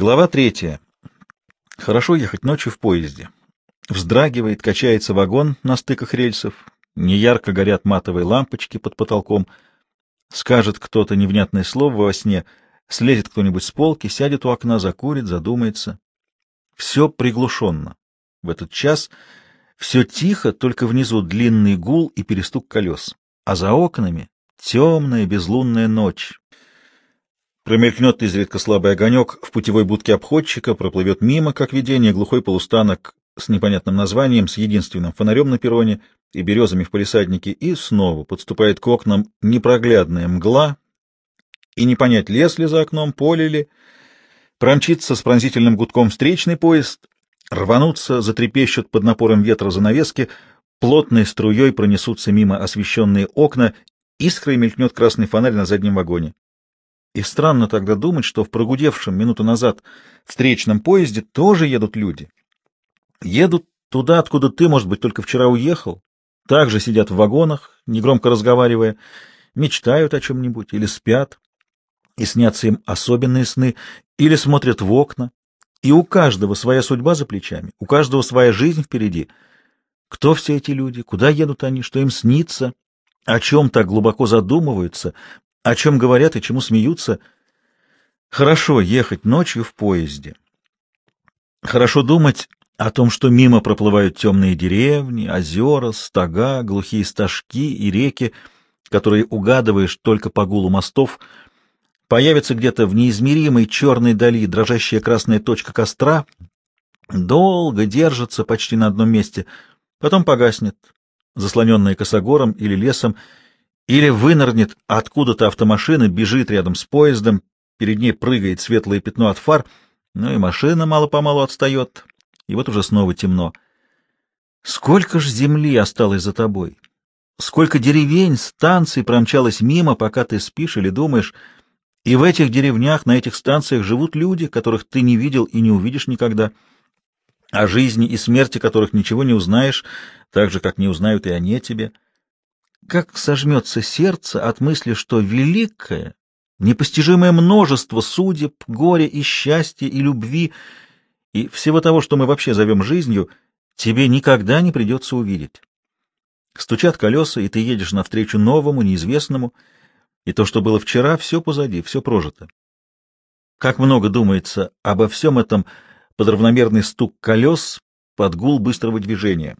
Глава третья. Хорошо ехать ночью в поезде. Вздрагивает, качается вагон на стыках рельсов, неярко горят матовые лампочки под потолком. Скажет кто-то невнятное слово во сне, слезет кто-нибудь с полки, сядет у окна, закурит, задумается. Все приглушенно. В этот час все тихо, только внизу длинный гул и перестук колес, а за окнами темная безлунная ночь. Промелькнет изредка слабый огонек в путевой будке обходчика, проплывет мимо, как видение, глухой полустанок с непонятным названием, с единственным фонарем на перроне и березами в палисаднике, и снова подступает к окнам непроглядная мгла, и не понять, лес ли за окном, поле ли, промчится с пронзительным гудком встречный поезд, рванутся, затрепещут под напором ветра занавески, плотной струей пронесутся мимо освещенные окна, искрой мелькнет красный фонарь на заднем вагоне. И странно тогда думать, что в прогудевшем минуту назад встречном поезде тоже едут люди. Едут туда, откуда ты, может быть, только вчера уехал, также сидят в вагонах, негромко разговаривая, мечтают о чем-нибудь или спят, и снятся им особенные сны, или смотрят в окна, и у каждого своя судьба за плечами, у каждого своя жизнь впереди. Кто все эти люди, куда едут они, что им снится, о чем так глубоко задумываются, о чем говорят и чему смеются. Хорошо ехать ночью в поезде. Хорошо думать о том, что мимо проплывают темные деревни, озера, стога, глухие стажки и реки, которые угадываешь только по гулу мостов. Появится где-то в неизмеримой черной дали дрожащая красная точка костра, долго держится почти на одном месте, потом погаснет, заслоненная косогором или лесом, или вынырнет откуда-то автомашина, бежит рядом с поездом, перед ней прыгает светлое пятно от фар, ну и машина мало-помалу отстает, и вот уже снова темно. Сколько ж земли осталось за тобой? Сколько деревень, станций промчалось мимо, пока ты спишь или думаешь, и в этих деревнях, на этих станциях живут люди, которых ты не видел и не увидишь никогда, о жизни и смерти которых ничего не узнаешь, так же, как не узнают и они тебе — как сожмется сердце от мысли, что великое, непостижимое множество судеб, горя и счастья и любви и всего того, что мы вообще зовем жизнью, тебе никогда не придется увидеть. Стучат колеса, и ты едешь навстречу новому, неизвестному, и то, что было вчера, все позади, все прожито. Как много думается обо всем этом под равномерный стук колес, под гул быстрого движения.